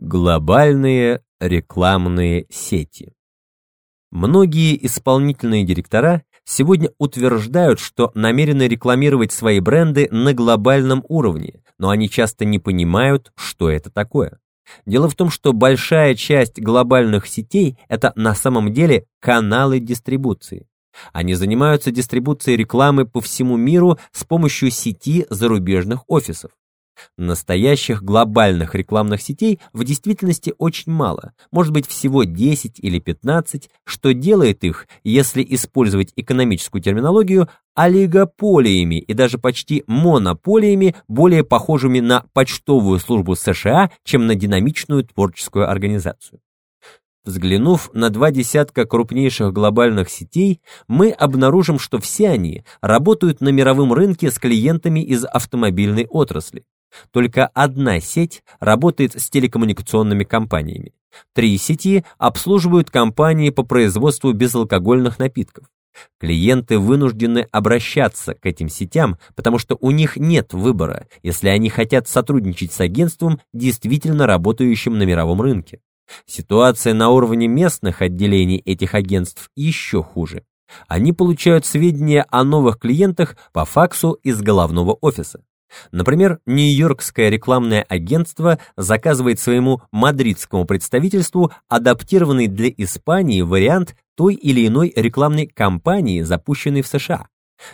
Глобальные рекламные сети. Многие исполнительные директора сегодня утверждают, что намерены рекламировать свои бренды на глобальном уровне, но они часто не понимают, что это такое. Дело в том, что большая часть глобальных сетей – это на самом деле каналы дистрибуции. Они занимаются дистрибуцией рекламы по всему миру с помощью сети зарубежных офисов. Настоящих глобальных рекламных сетей в действительности очень мало, может быть всего 10 или 15, что делает их, если использовать экономическую терминологию, олигополиями и даже почти монополиями, более похожими на почтовую службу США, чем на динамичную творческую организацию. Взглянув на два десятка крупнейших глобальных сетей, мы обнаружим, что все они работают на мировом рынке с клиентами из автомобильной отрасли. Только одна сеть работает с телекоммуникационными компаниями. Три сети обслуживают компании по производству безалкогольных напитков. Клиенты вынуждены обращаться к этим сетям, потому что у них нет выбора, если они хотят сотрудничать с агентством, действительно работающим на мировом рынке. Ситуация на уровне местных отделений этих агентств еще хуже. Они получают сведения о новых клиентах по факсу из головного офиса. Например, Нью-Йоркское рекламное агентство заказывает своему мадридскому представительству адаптированный для Испании вариант той или иной рекламной кампании, запущенной в США.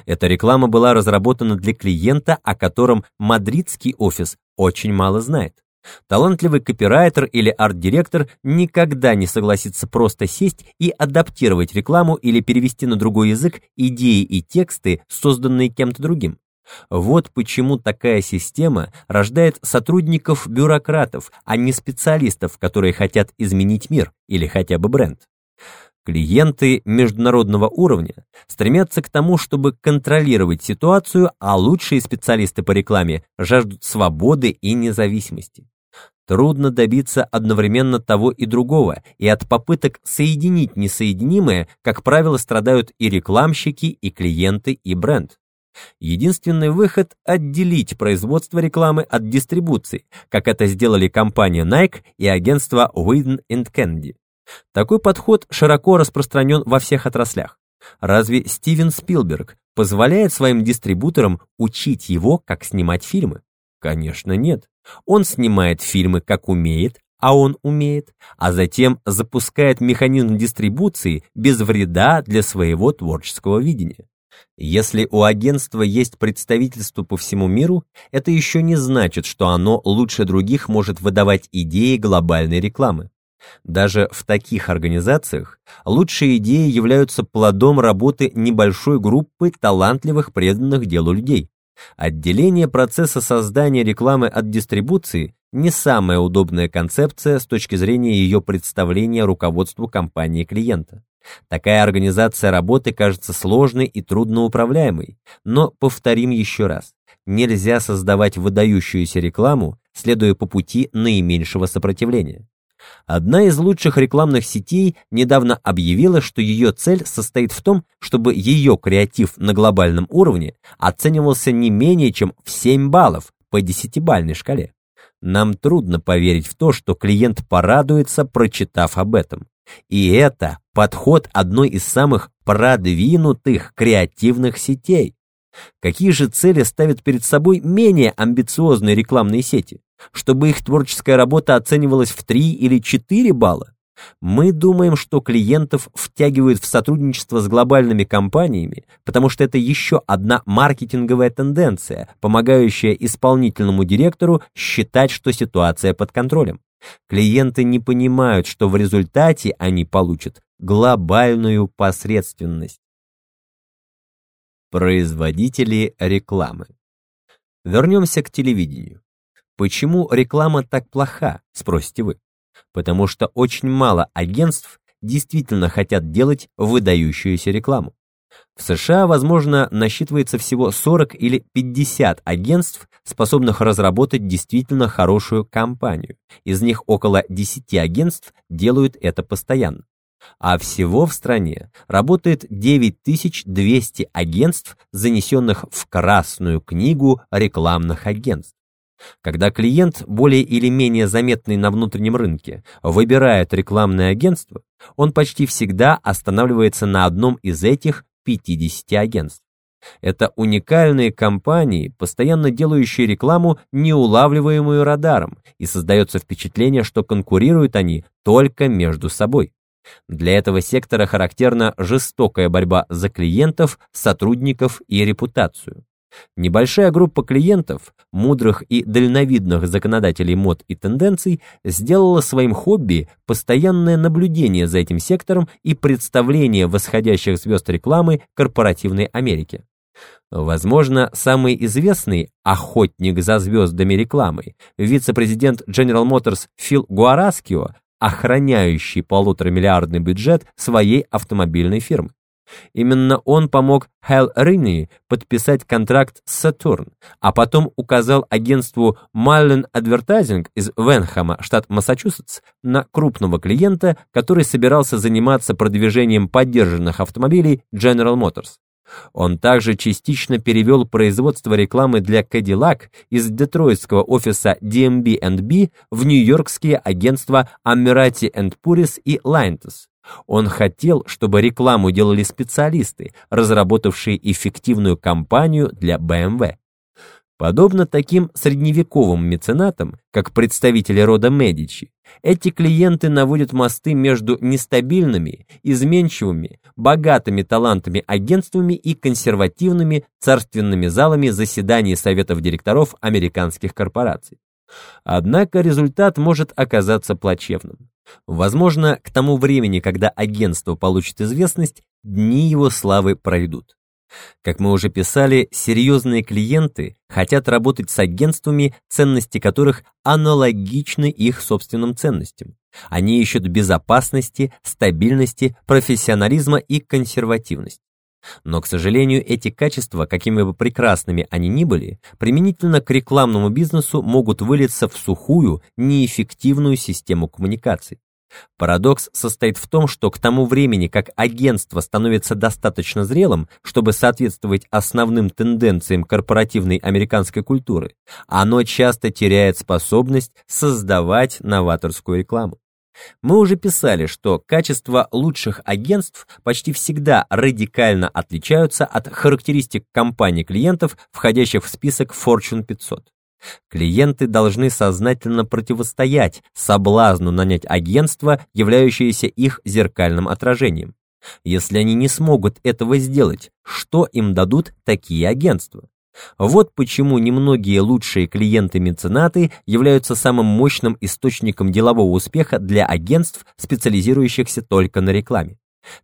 Эта реклама была разработана для клиента, о котором мадридский офис очень мало знает. Талантливый копирайтер или арт-директор никогда не согласится просто сесть и адаптировать рекламу или перевести на другой язык идеи и тексты, созданные кем-то другим. Вот почему такая система рождает сотрудников-бюрократов, а не специалистов, которые хотят изменить мир или хотя бы бренд. Клиенты международного уровня стремятся к тому, чтобы контролировать ситуацию, а лучшие специалисты по рекламе жаждут свободы и независимости. Трудно добиться одновременно того и другого, и от попыток соединить несоединимое, как правило, страдают и рекламщики, и клиенты, и бренд. Единственный выход – отделить производство рекламы от дистрибуции, как это сделали компания Nike и агентство Whedon Candy. Такой подход широко распространен во всех отраслях. Разве Стивен Спилберг позволяет своим дистрибуторам учить его, как снимать фильмы? Конечно, нет. Он снимает фильмы, как умеет, а он умеет, а затем запускает механизм дистрибуции без вреда для своего творческого видения. Если у агентства есть представительство по всему миру, это еще не значит, что оно лучше других может выдавать идеи глобальной рекламы. Даже в таких организациях лучшие идеи являются плодом работы небольшой группы талантливых преданных делу людей. Отделение процесса создания рекламы от дистрибуции не самая удобная концепция с точки зрения ее представления руководству компании клиента. Такая организация работы кажется сложной и трудноуправляемой, но повторим еще раз. Нельзя создавать выдающуюся рекламу, следуя по пути наименьшего сопротивления. Одна из лучших рекламных сетей недавно объявила, что ее цель состоит в том, чтобы ее креатив на глобальном уровне оценивался не менее чем в 7 баллов по десятибальной шкале. Нам трудно поверить в то, что клиент порадуется, прочитав об этом. И это подход одной из самых продвинутых креативных сетей. Какие же цели ставят перед собой менее амбициозные рекламные сети? Чтобы их творческая работа оценивалась в 3 или 4 балла? Мы думаем, что клиентов втягивают в сотрудничество с глобальными компаниями, потому что это еще одна маркетинговая тенденция, помогающая исполнительному директору считать, что ситуация под контролем. Клиенты не понимают, что в результате они получат глобальную посредственность. Производители рекламы. Вернемся к телевидению. Почему реклама так плоха, спросите вы? Потому что очень мало агентств действительно хотят делать выдающуюся рекламу. В США, возможно, насчитывается всего 40 или 50 агентств, способных разработать действительно хорошую кампанию. Из них около 10 агентств делают это постоянно. А всего в стране работает 9200 агентств, занесенных в Красную книгу рекламных агентств. Когда клиент, более или менее заметный на внутреннем рынке, выбирает рекламное агентство, он почти всегда останавливается на одном из этих 50 агентств. Это уникальные компании, постоянно делающие рекламу, неулавливаемую радаром, и создается впечатление, что конкурируют они только между собой. Для этого сектора характерна жестокая борьба за клиентов, сотрудников и репутацию. Небольшая группа клиентов, мудрых и дальновидных законодателей мод и тенденций, сделала своим хобби постоянное наблюдение за этим сектором и представление восходящих звезд рекламы корпоративной Америки. Возможно, самый известный охотник за звездами рекламы, вице-президент General Motors Фил Гуараскио, охраняющий полуторамиллиардный бюджет своей автомобильной фирмы. Именно он помог Хэл Ринни подписать контракт с Saturn, а потом указал агентству Mallen Advertising из Венхэма, штат Массачусетс, на крупного клиента, который собирался заниматься продвижением поддержанных автомобилей General Motors. Он также частично перевел производство рекламы для Cadillac из детройтского офиса DMB&B в нью-йоркские агентства Ammirati Puris и Linetus. Он хотел, чтобы рекламу делали специалисты, разработавшие эффективную кампанию для BMW. Подобно таким средневековым меценатам, как представители рода Медичи, эти клиенты наводят мосты между нестабильными, изменчивыми, богатыми талантами агентствами и консервативными царственными залами заседаний советов директоров американских корпораций. Однако результат может оказаться плачевным. Возможно, к тому времени, когда агентство получит известность, дни его славы пройдут. Как мы уже писали, серьезные клиенты хотят работать с агентствами, ценности которых аналогичны их собственным ценностям. Они ищут безопасности, стабильности, профессионализма и консервативности. Но, к сожалению, эти качества, какими бы прекрасными они ни были, применительно к рекламному бизнесу могут вылиться в сухую, неэффективную систему коммуникаций. Парадокс состоит в том, что к тому времени, как агентство становится достаточно зрелым, чтобы соответствовать основным тенденциям корпоративной американской культуры, оно часто теряет способность создавать новаторскую рекламу. Мы уже писали, что качества лучших агентств почти всегда радикально отличаются от характеристик компаний клиентов, входящих в список Fortune 500. Клиенты должны сознательно противостоять соблазну нанять агентство, являющееся их зеркальным отражением. Если они не смогут этого сделать, что им дадут такие агентства? Вот почему немногие лучшие клиенты-меценаты являются самым мощным источником делового успеха для агентств, специализирующихся только на рекламе.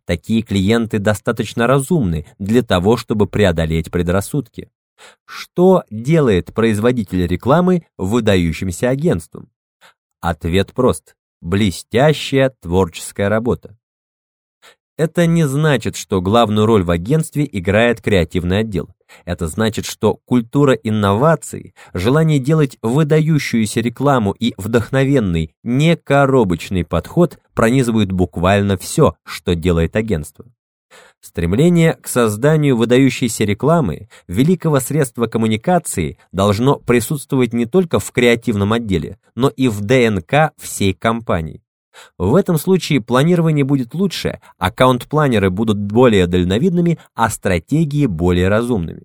Такие клиенты достаточно разумны для того, чтобы преодолеть предрассудки. Что делает производитель рекламы выдающимся агентством? Ответ прост. Блестящая творческая работа. Это не значит, что главную роль в агентстве играет креативный отдел. Это значит, что культура инноваций, желание делать выдающуюся рекламу и вдохновенный, некоробочный подход пронизывают буквально все, что делает агентство. Стремление к созданию выдающейся рекламы, великого средства коммуникации, должно присутствовать не только в креативном отделе, но и в ДНК всей компании. В этом случае планирование будет лучше, аккаунт-планеры будут более дальновидными, а стратегии более разумными.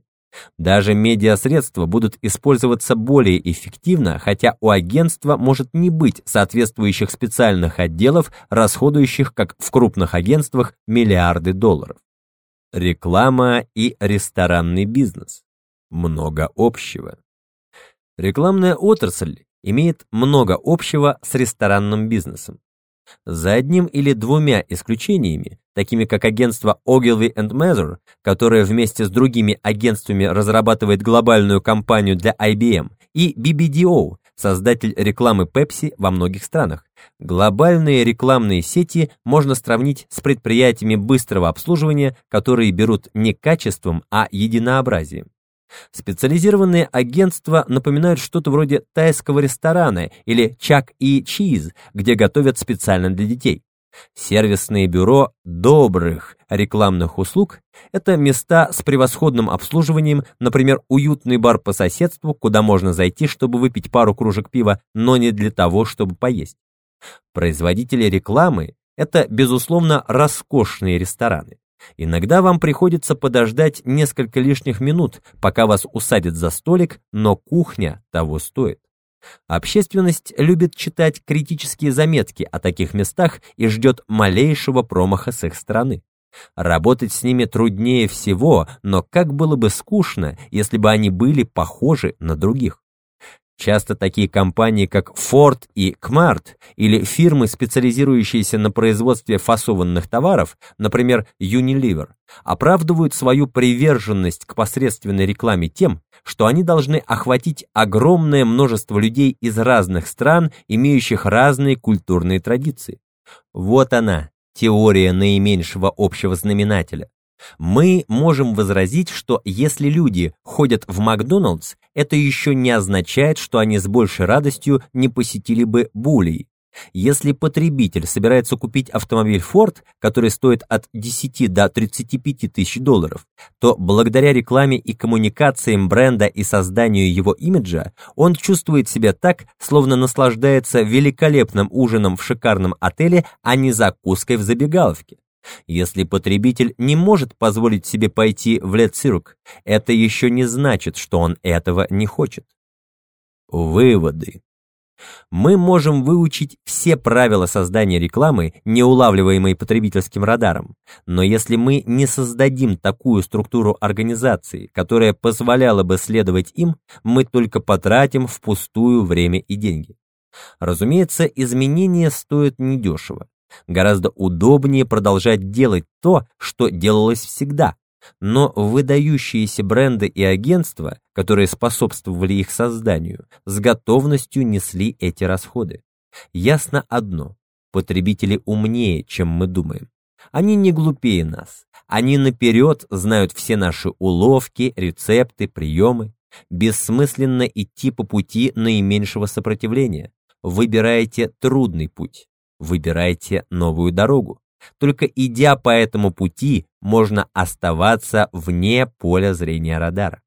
Даже медиасредства будут использоваться более эффективно, хотя у агентства может не быть соответствующих специальных отделов, расходующих, как в крупных агентствах, миллиарды долларов. Реклама и ресторанный бизнес. Много общего. Рекламная отрасль имеет много общего с ресторанным бизнесом. За одним или двумя исключениями, такими как агентство Ogilvy Mather, которое вместе с другими агентствами разрабатывает глобальную кампанию для IBM, и BBDO, создатель рекламы Pepsi во многих странах. Глобальные рекламные сети можно сравнить с предприятиями быстрого обслуживания, которые берут не качеством, а единообразием. Специализированные агентства напоминают что-то вроде тайского ресторана или Чак и Чиз, где готовят специально для детей. Сервисные бюро добрых рекламных услуг – это места с превосходным обслуживанием, например, уютный бар по соседству, куда можно зайти, чтобы выпить пару кружек пива, но не для того, чтобы поесть. Производители рекламы – это, безусловно, роскошные рестораны. Иногда вам приходится подождать несколько лишних минут, пока вас усадят за столик, но кухня того стоит. Общественность любит читать критические заметки о таких местах и ждет малейшего промаха с их стороны. Работать с ними труднее всего, но как было бы скучно, если бы они были похожи на других. Часто такие компании, как Ford и Kmart, или фирмы, специализирующиеся на производстве фасованных товаров, например, Unilever, оправдывают свою приверженность к посредственной рекламе тем, что они должны охватить огромное множество людей из разных стран, имеющих разные культурные традиции. Вот она, теория наименьшего общего знаменателя. Мы можем возразить, что если люди ходят в Макдоналдс, это еще не означает, что они с большей радостью не посетили бы Булей. Если потребитель собирается купить автомобиль Ford, который стоит от 10 до 35 тысяч долларов, то благодаря рекламе и коммуникациям бренда и созданию его имиджа, он чувствует себя так, словно наслаждается великолепным ужином в шикарном отеле, а не закуской в забегаловке. Если потребитель не может позволить себе пойти в лет-цирк, это еще не значит, что он этого не хочет. Выводы. Мы можем выучить все правила создания рекламы, не улавливаемой потребительским радаром, но если мы не создадим такую структуру организации, которая позволяла бы следовать им, мы только потратим впустую время и деньги. Разумеется, изменения стоят недешево. Гораздо удобнее продолжать делать то, что делалось всегда. Но выдающиеся бренды и агентства, которые способствовали их созданию, с готовностью несли эти расходы. Ясно одно – потребители умнее, чем мы думаем. Они не глупее нас. Они наперед знают все наши уловки, рецепты, приемы. Бессмысленно идти по пути наименьшего сопротивления. Выбирайте трудный путь. Выбирайте новую дорогу. Только идя по этому пути, можно оставаться вне поля зрения радара.